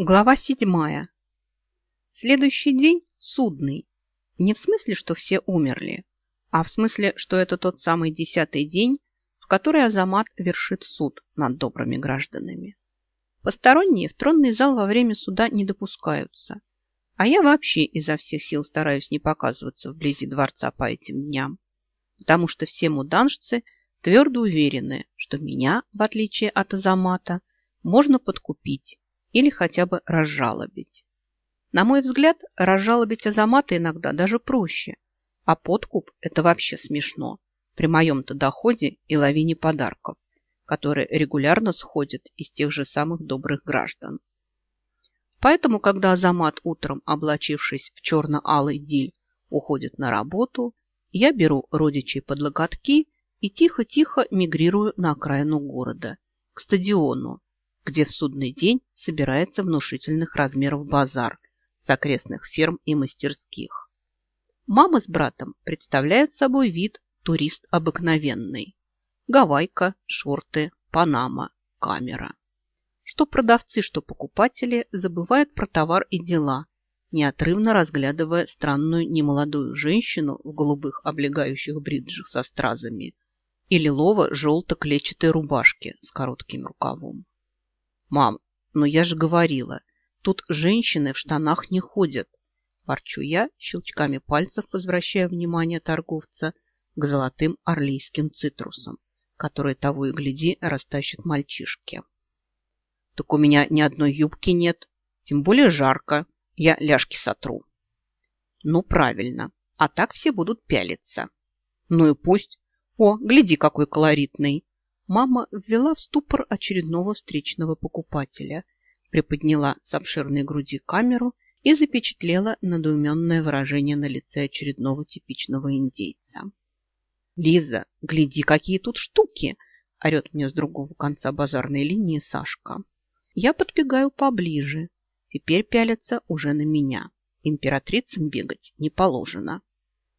Глава седьмая. Следующий день судный. Не в смысле, что все умерли, а в смысле, что это тот самый десятый день, в который Азамат вершит суд над добрыми гражданами. Посторонние в тронный зал во время суда не допускаются, а я вообще изо всех сил стараюсь не показываться вблизи дворца по этим дням, потому что все муданжцы твердо уверены, что меня, в отличие от Азамата, можно подкупить или хотя бы разжалобить. На мой взгляд, разжалобить Азамата иногда даже проще, а подкуп – это вообще смешно при моем-то доходе и лавине подарков, которые регулярно сходят из тех же самых добрых граждан. Поэтому, когда Азамат утром, облачившись в черно-алый диль, уходит на работу, я беру родичей под локотки и тихо-тихо мигрирую на окраину города, к стадиону, где в судный день собирается внушительных размеров базар с окрестных ферм и мастерских. Мама с братом представляют собой вид турист обыкновенный. Гавайка, шорты, панама, камера. Что продавцы, что покупатели забывают про товар и дела, неотрывно разглядывая странную немолодую женщину в голубых облегающих бриджах со стразами и лилово-желто-клетчатой рубашке с коротким рукавом. «Мам, но я же говорила, тут женщины в штанах не ходят!» Ворчу я, щелчками пальцев возвращая внимание торговца к золотым орлийским цитрусам, которые того и гляди растащат мальчишки. «Так у меня ни одной юбки нет, тем более жарко, я ляжки сотру». «Ну, правильно, а так все будут пялиться». «Ну и пусть. О, гляди, какой колоритный!» Мама ввела в ступор очередного встречного покупателя, приподняла с обширной груди камеру и запечатлела надуменное выражение на лице очередного типичного индейца. «Лиза, гляди, какие тут штуки!» – орет мне с другого конца базарной линии Сашка. Я подбегаю поближе. Теперь пялятся уже на меня. Императрицам бегать не положено.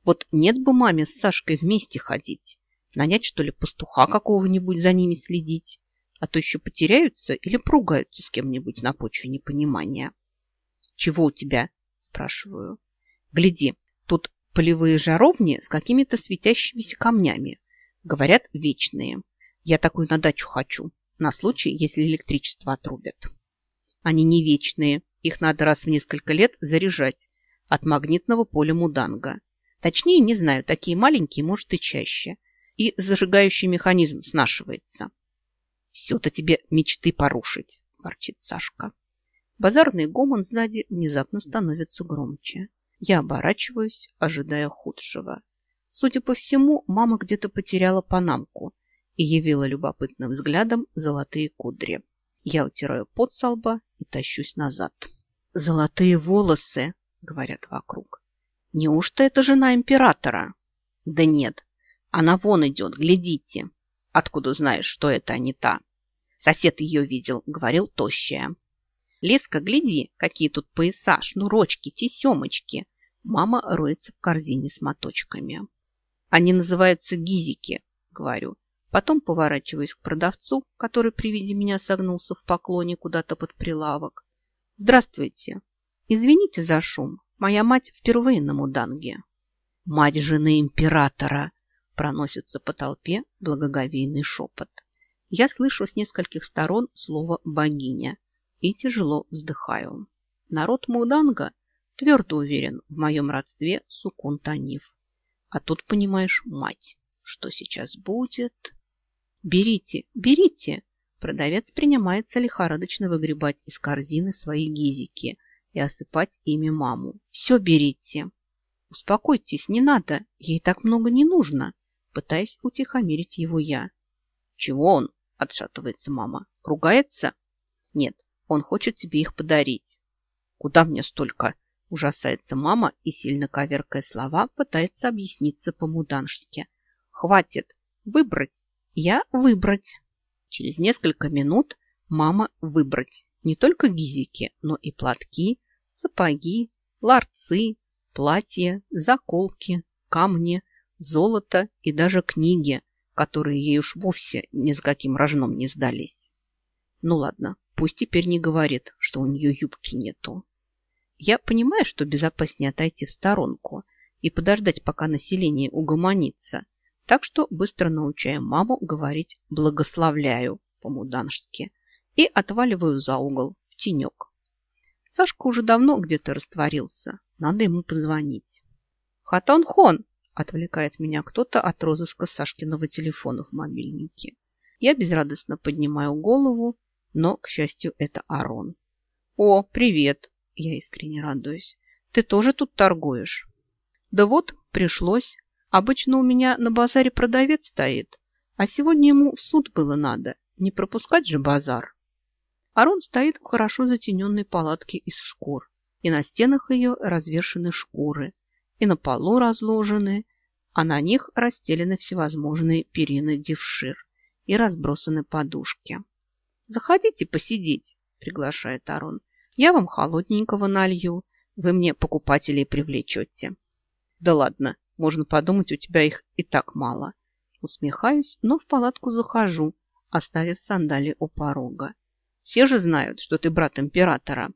Вот нет бы маме с Сашкой вместе ходить. Нанять, что ли, пастуха какого-нибудь за ними следить? А то еще потеряются или поругаются с кем-нибудь на почве непонимания. «Чего у тебя?» – спрашиваю. «Гляди, тут полевые жаровни с какими-то светящимися камнями. Говорят, вечные. Я такую на дачу хочу, на случай, если электричество отрубят. Они не вечные, их надо раз в несколько лет заряжать от магнитного поля Муданга. Точнее, не знаю, такие маленькие, может, и чаще – и зажигающий механизм снашивается. «Все-то тебе мечты порушить», – ворчит Сашка. Базарный гомон сзади внезапно становится громче. Я оборачиваюсь, ожидая худшего. Судя по всему, мама где-то потеряла панамку и явила любопытным взглядом золотые кудри. Я утираю пот со лба и тащусь назад. «Золотые волосы!» — говорят вокруг. «Неужто это жена императора?» «Да нет, она вон идет, глядите. Откуда знаешь, что это не та? Сосед ее видел, говорил тощая. Леска, гляди, какие тут пояса, шнурочки, тесемочки. Мама роется в корзине с моточками. Они называются гизики, говорю. Потом поворачиваюсь к продавцу, который при виде меня согнулся в поклоне куда-то под прилавок. Здравствуйте. Извините за шум. Моя мать впервые на Муданге. Мать жены императора, Проносится по толпе благоговейный шепот. Я слышу с нескольких сторон слово «богиня» и тяжело вздыхаю. Народ Муданга твердо уверен в моем родстве Сукун Таниф. А тут, понимаешь, мать, что сейчас будет? Берите, берите! Продавец принимается лихорадочно выгребать из корзины свои гизики и осыпать ими маму. Все берите. Успокойтесь, не надо, ей так много не нужно пытаясь утихомирить его я. «Чего он?» – отшатывается мама. «Ругается?» «Нет, он хочет тебе их подарить». «Куда мне столько?» – ужасается мама и, сильно коверкая слова, пытается объясниться по-муданжски. «Хватит! Выбрать! Я выбрать!» Через несколько минут мама выбрать не только гизики, но и платки, сапоги, ларцы, платья, заколки, камни, золото и даже книги, которые ей уж вовсе ни с каким рожном не сдались. Ну ладно, пусть теперь не говорит, что у нее юбки нету. Я понимаю, что безопаснее отойти в сторонку и подождать, пока население угомонится, так что быстро научаем маму говорить «благословляю» по-муданжски и отваливаю за угол в тенек. Сашка уже давно где-то растворился, надо ему позвонить. «Хатон-хон!» – отвлекает меня кто-то от розыска Сашкиного телефона в мобильнике. Я безрадостно поднимаю голову, но, к счастью, это Арон. «О, привет!» – я искренне радуюсь. «Ты тоже тут торгуешь?» «Да вот, пришлось. Обычно у меня на базаре продавец стоит, а сегодня ему в суд было надо. Не пропускать же базар!» Арон стоит в хорошо затененной палатке из шкур, и на стенах ее развешаны шкуры, и на полу разложены, а на них расстелены всевозможные перины девшир и разбросаны подушки. «Заходите посидеть», – приглашает Арон. «Я вам холодненького налью, вы мне покупателей привлечете». «Да ладно, можно подумать, у тебя их и так мало». Усмехаюсь, но в палатку захожу, оставив сандали у порога. Все же знают, что ты брат императора.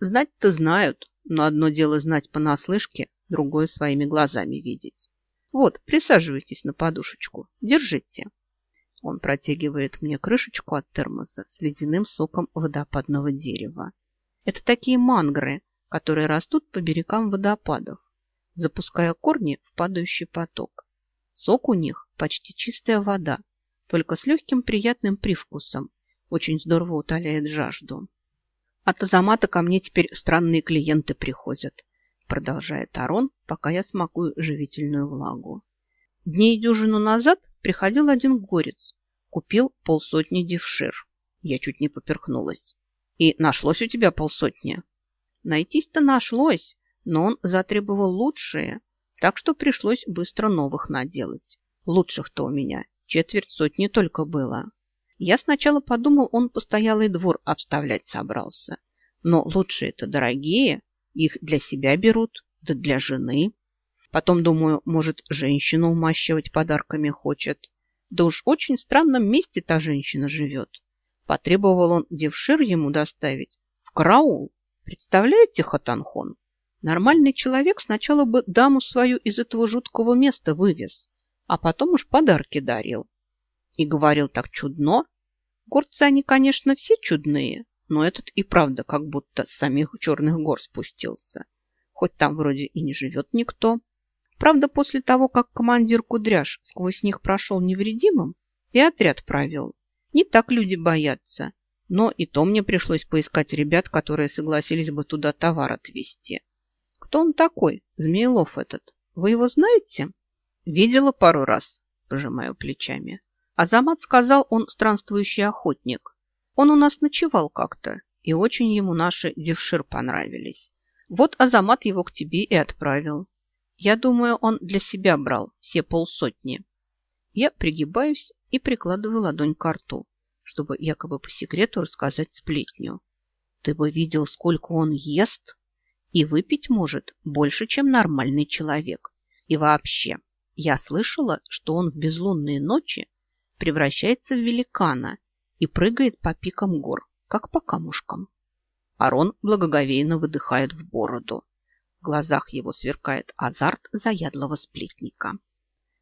Знать-то знают, но одно дело знать понаслышке, другое своими глазами видеть. Вот, присаживайтесь на подушечку, держите. Он протягивает мне крышечку от термоса с ледяным соком водопадного дерева. Это такие мангры, которые растут по берегам водопадов, запуская корни в падающий поток. Сок у них почти чистая вода, только с легким приятным привкусом. Очень здорово утоляет жажду. От Азамата ко мне теперь странные клиенты приходят, продолжает Арон, пока я смакую живительную влагу. Дней дюжину назад приходил один горец, купил полсотни девшир. Я чуть не поперхнулась. И нашлось у тебя полсотни? Найтись-то нашлось, но он затребовал лучшие, так что пришлось быстро новых наделать. Лучших-то у меня четверть сотни только было. Я сначала подумал, он постоялый двор обставлять собрался. Но лучшие-то дорогие, их для себя берут, да для жены. Потом думаю, может, женщину умащивать подарками хочет. Да уж очень в странном месте та женщина живет. Потребовал он девшир ему доставить в караул. Представляете, Хатанхон? Нормальный человек сначала бы даму свою из этого жуткого места вывез, а потом уж подарки дарил. И говорил так чудно. Горцы они, конечно, все чудные, но этот и правда как будто с самих черных гор спустился. Хоть там вроде и не живет никто. Правда, после того, как командир Кудряш сквозь них прошел невредимым и отряд провел, не так люди боятся. Но и то мне пришлось поискать ребят, которые согласились бы туда товар отвезти. Кто он такой, Змеелов этот? Вы его знаете? Видела пару раз, пожимаю плечами. Азамат сказал, он странствующий охотник. Он у нас ночевал как-то, и очень ему наши девшир понравились. Вот Азамат его к тебе и отправил. Я думаю, он для себя брал все полсотни. Я пригибаюсь и прикладываю ладонь к рту, чтобы якобы по секрету рассказать сплетню. Ты бы видел, сколько он ест, и выпить может больше, чем нормальный человек. И вообще, я слышала, что он в безлунные ночи превращается в великана и прыгает по пикам гор, как по камушкам. Арон благоговейно выдыхает в бороду. В глазах его сверкает азарт заядлого сплетника.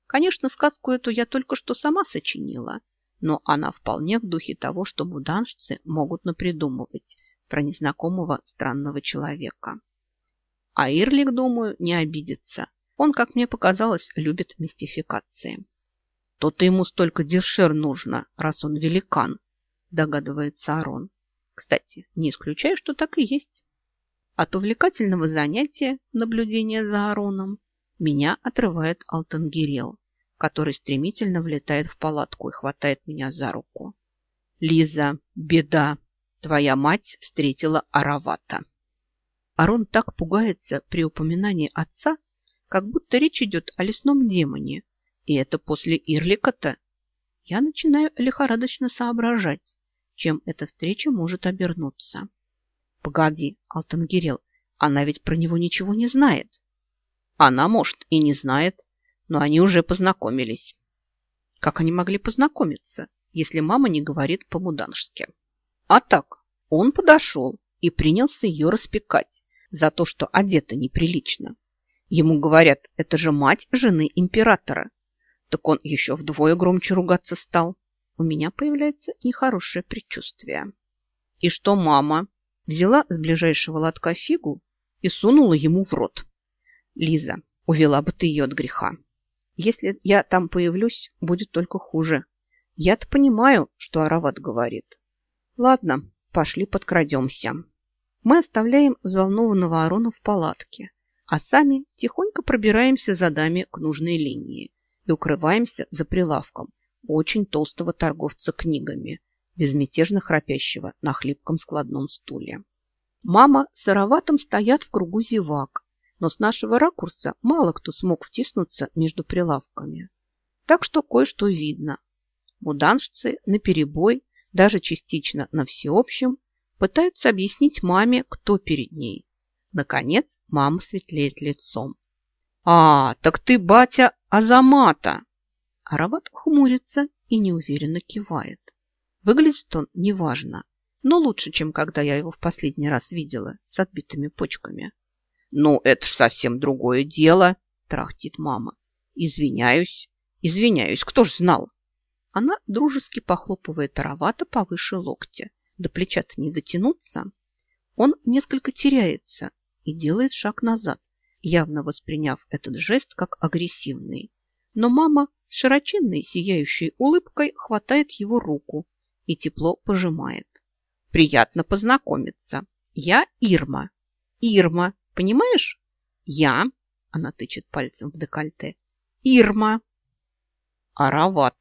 Конечно, сказку эту я только что сама сочинила, но она вполне в духе того, что буданжцы могут напридумывать про незнакомого странного человека. А Ирлик, думаю, не обидится. Он, как мне показалось, любит мистификации. То-то ему столько девшер нужно, раз он великан, догадывается Арон. Кстати, не исключаю, что так и есть. От увлекательного занятия наблюдения за Ароном меня отрывает Алтангирел, который стремительно влетает в палатку и хватает меня за руку. «Лиза, беда! Твоя мать встретила Аравата!» Арон так пугается при упоминании отца, как будто речь идет о лесном демоне, и это после Ирлика-то. Я начинаю лихорадочно соображать, чем эта встреча может обернуться. Погоди, Алтангирел, она ведь про него ничего не знает. Она, может, и не знает, но они уже познакомились. Как они могли познакомиться, если мама не говорит по-муданжски? А так, Он подошел и принялся ее распекать за то, что одета неприлично. Ему говорят, это же мать жены императора. Так он еще вдвое громче ругаться стал. У меня появляется нехорошее предчувствие. И что мама? Взяла с ближайшего лотка фигу и сунула ему в рот. Лиза, увела бы ты ее от греха. Если я там появлюсь, будет только хуже. Я-то понимаю, что Арават говорит. Ладно, пошли подкрадемся. Мы оставляем взволнованного Арона в палатке, а сами тихонько пробираемся за даме к нужной линии и укрываемся за прилавком очень толстого торговца книгами, безмятежно храпящего на хлипком складном стуле. Мама с Араватом стоят в кругу зевак, но с нашего ракурса мало кто смог втиснуться между прилавками. Так что кое-что видно. Муданшцы наперебой, даже частично на всеобщем, пытаются объяснить маме, кто перед ней. Наконец, мама светлеет лицом. «А, так ты батя Азамата!» Арават хмурится и неуверенно кивает. Выглядит он неважно, но лучше, чем когда я его в последний раз видела с отбитыми почками. «Ну, это ж совсем другое дело!» – трахтит мама. «Извиняюсь, извиняюсь, кто ж знал?» Она дружески похлопывает Аравата повыше локтя. До плеча-то не дотянуться. Он несколько теряется и делает шаг назад, явно восприняв этот жест как агрессивный. Но мама с широченной сияющей улыбкой хватает его руку и тепло пожимает. «Приятно познакомиться. Я Ирма. Ирма, Понимаешь? Я, она тычет пальцем в декольте, Ирма. Арават.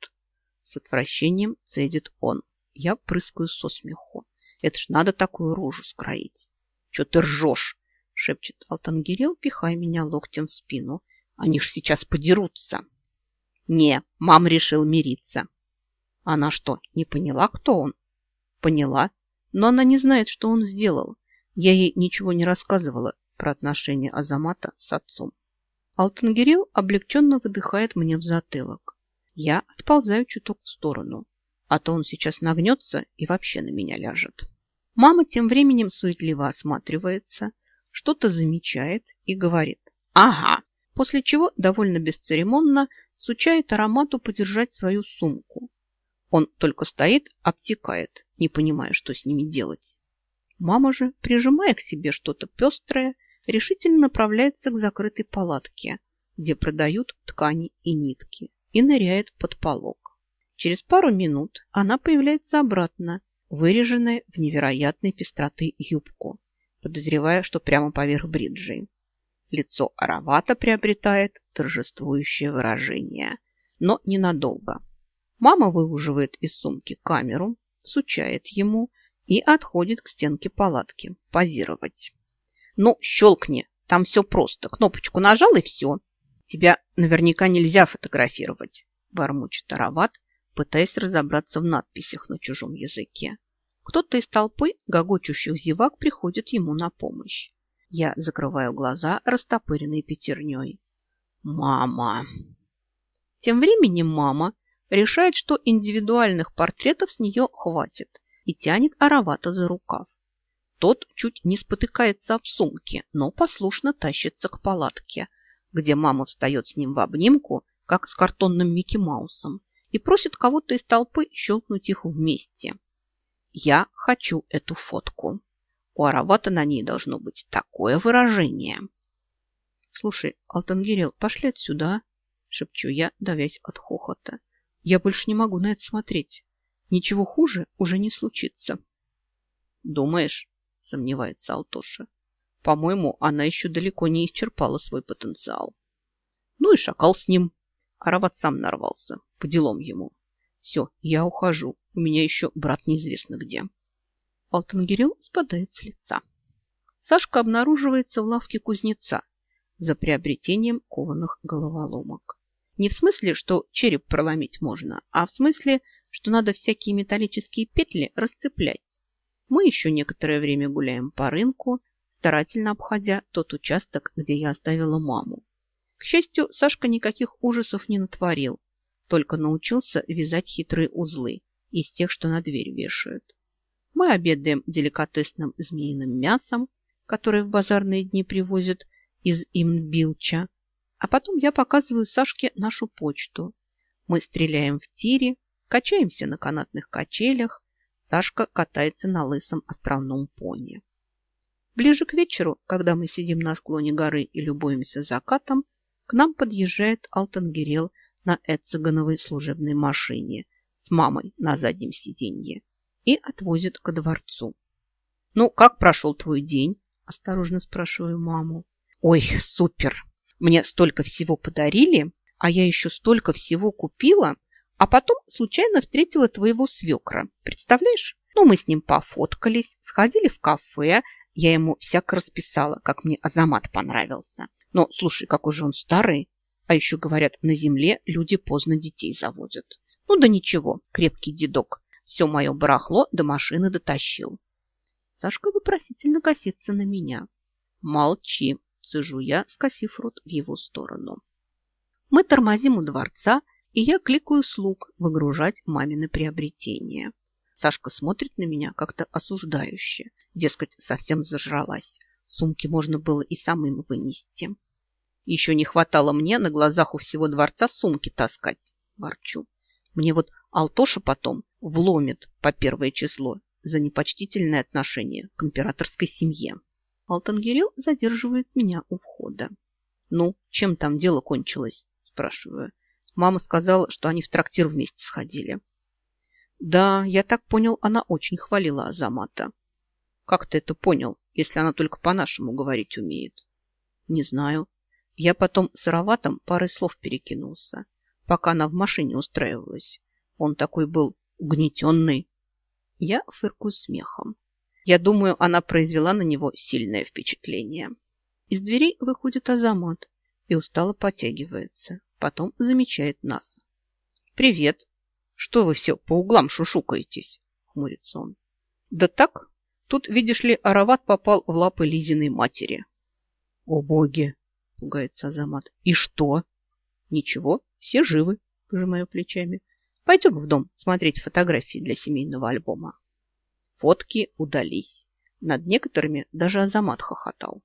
С отвращением цедит он. Я прыскаю со смеху. Это ж надо такую рожу скроить. Че ты ржешь? Шепчет Алтангирел, пихая меня локтем в спину. Они ж сейчас подерутся. Не, мам решил мириться. Она что, не поняла, кто он? Поняла, но она не знает, что он сделал. Я ей ничего не рассказывала, про отношения Азамата с отцом. Алтангирел облегченно выдыхает мне в затылок. Я отползаю чуток в сторону, а то он сейчас нагнется и вообще на меня ляжет. Мама тем временем суетливо осматривается, что-то замечает и говорит «Ага», после чего довольно бесцеремонно сучает аромату подержать свою сумку. Он только стоит, обтекает, не понимая, что с ними делать. Мама же, прижимая к себе что-то пестрое, решительно направляется к закрытой палатке, где продают ткани и нитки, и ныряет под полог. Через пару минут она появляется обратно, выреженная в невероятной пестроты юбку, подозревая, что прямо поверх бриджей. Лицо Аравата приобретает торжествующее выражение, но ненадолго. Мама выуживает из сумки камеру, сучает ему и отходит к стенке палатки позировать. Ну, щелкни, там все просто. Кнопочку нажал и все. Тебя наверняка нельзя фотографировать, бормочет Арават, пытаясь разобраться в надписях на чужом языке. Кто-то из толпы гогочущих зевак приходит ему на помощь. Я закрываю глаза, растопыренные пятерней. Мама! Тем временем мама решает, что индивидуальных портретов с нее хватит и тянет Аравата за рукав. Тот чуть не спотыкается об сумке, но послушно тащится к палатке, где мама встает с ним в обнимку, как с картонным Микки Маусом, и просит кого-то из толпы щелкнуть их вместе. Я хочу эту фотку. У Аравата на ней должно быть такое выражение. Слушай, Алтангирел, пошли отсюда, шепчу я, давясь от хохота. Я больше не могу на это смотреть. Ничего хуже уже не случится. Думаешь? сомневается Алтоша. По-моему, она еще далеко не исчерпала свой потенциал. Ну и шакал с ним. Арават сам нарвался. По делам ему. Все, я ухожу. У меня еще брат неизвестно где. Алтангирел спадает с лица. Сашка обнаруживается в лавке кузнеца за приобретением кованых головоломок. Не в смысле, что череп проломить можно, а в смысле, что надо всякие металлические петли расцеплять мы еще некоторое время гуляем по рынку, старательно обходя тот участок, где я оставила маму. К счастью, Сашка никаких ужасов не натворил, только научился вязать хитрые узлы из тех, что на дверь вешают. Мы обедаем деликатесным змеиным мясом, которое в базарные дни привозят из Имнбилча. А потом я показываю Сашке нашу почту. Мы стреляем в тире, качаемся на канатных качелях. Сашка катается на лысом островном пони. Ближе к вечеру, когда мы сидим на склоне горы и любуемся закатом, к нам подъезжает Алтангерел на Эцегановой служебной машине с мамой на заднем сиденье и отвозит ко дворцу. «Ну, как прошел твой день?» – осторожно спрашиваю маму. «Ой, супер! Мне столько всего подарили, а я еще столько всего купила, а потом случайно встретила твоего свекра. Представляешь? Ну, мы с ним пофоткались, сходили в кафе, я ему всяко расписала, как мне Азамат понравился. Но, слушай, какой же он старый. А еще, говорят, на земле люди поздно детей заводят. Ну да ничего, крепкий дедок. Все мое барахло до машины дотащил. Сашка вопросительно косится на меня. Молчи, сижу я, скосив рот в его сторону. Мы тормозим у дворца, и я кликаю слуг выгружать мамины приобретения. Сашка смотрит на меня как-то осуждающе. Дескать, совсем зажралась. Сумки можно было и самым вынести. Еще не хватало мне на глазах у всего дворца сумки таскать. Ворчу. Мне вот Алтоша потом вломит по первое число за непочтительное отношение к императорской семье. Алтангирил задерживает меня у входа. «Ну, чем там дело кончилось?» – спрашиваю. Мама сказала, что они в трактир вместе сходили. Да, я так понял, она очень хвалила Азамата. Как ты это понял, если она только по-нашему говорить умеет? Не знаю. Я потом с Араватом парой слов перекинулся, пока она в машине устраивалась. Он такой был угнетенный. Я фыркую смехом. Я думаю, она произвела на него сильное впечатление. Из дверей выходит Азамат и устало потягивается. Потом замечает нас. «Привет! Что вы все по углам шушукаетесь?» — хмурится он. «Да так, тут, видишь ли, Арават попал в лапы Лизиной матери». «О боги!» — пугается Азамат. «И что?» «Ничего, все живы», — пожимаю плечами. «Пойдем в дом смотреть фотографии для семейного альбома». Фотки удались. Над некоторыми даже Азамат хохотал.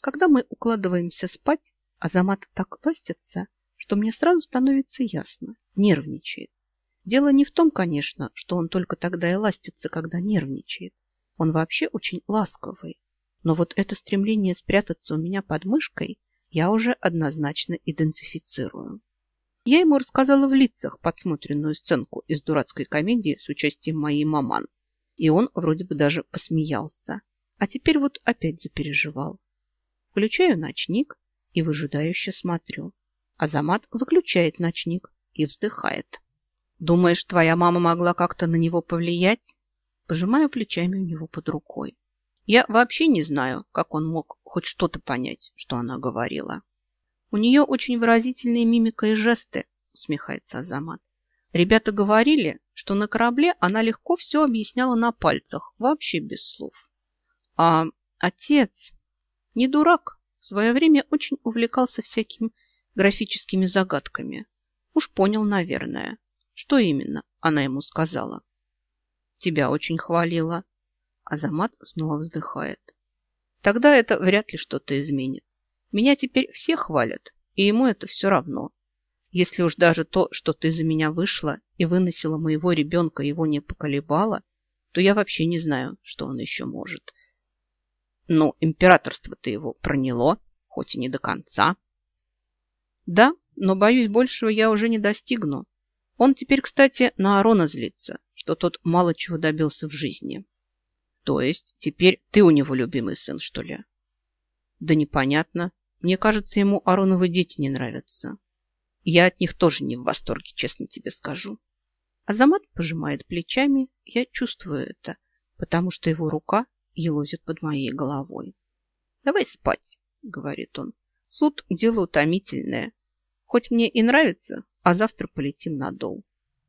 Когда мы укладываемся спать, Азамат так ластится, что мне сразу становится ясно. Нервничает. Дело не в том, конечно, что он только тогда и ластится, когда нервничает. Он вообще очень ласковый. Но вот это стремление спрятаться у меня под мышкой я уже однозначно идентифицирую. Я ему рассказала в лицах подсмотренную сценку из дурацкой комедии с участием моей маман. И он вроде бы даже посмеялся. А теперь вот опять запереживал. Включаю ночник и выжидающе смотрю. Азамат выключает ночник и вздыхает. Думаешь, твоя мама могла как-то на него повлиять? Пожимаю плечами у него под рукой. Я вообще не знаю, как он мог хоть что-то понять, что она говорила. У нее очень выразительные мимика и жесты, усмехается Азамат. Ребята говорили, что на корабле она легко все объясняла на пальцах, вообще без слов. А отец не дурак, в свое время очень увлекался всякими графическими загадками. Уж понял, наверное. Что именно она ему сказала? Тебя очень хвалила. Азамат снова вздыхает. Тогда это вряд ли что-то изменит. Меня теперь все хвалят, и ему это все равно. Если уж даже то, что ты за меня вышла и выносила моего ребенка, его не поколебало, то я вообще не знаю, что он еще может. Но императорство-то его проняло, хоть и не до конца. Да, но, боюсь, большего я уже не достигну. Он теперь, кстати, на Арона злится, что тот мало чего добился в жизни. То есть теперь ты у него любимый сын, что ли? Да непонятно. Мне кажется, ему Ароновы дети не нравятся. Я от них тоже не в восторге, честно тебе скажу. Азамат пожимает плечами, я чувствую это, потому что его рука елозит под моей головой. «Давай спать», — говорит он. «Суд – дело утомительное. Хоть мне и нравится, а завтра полетим на дол.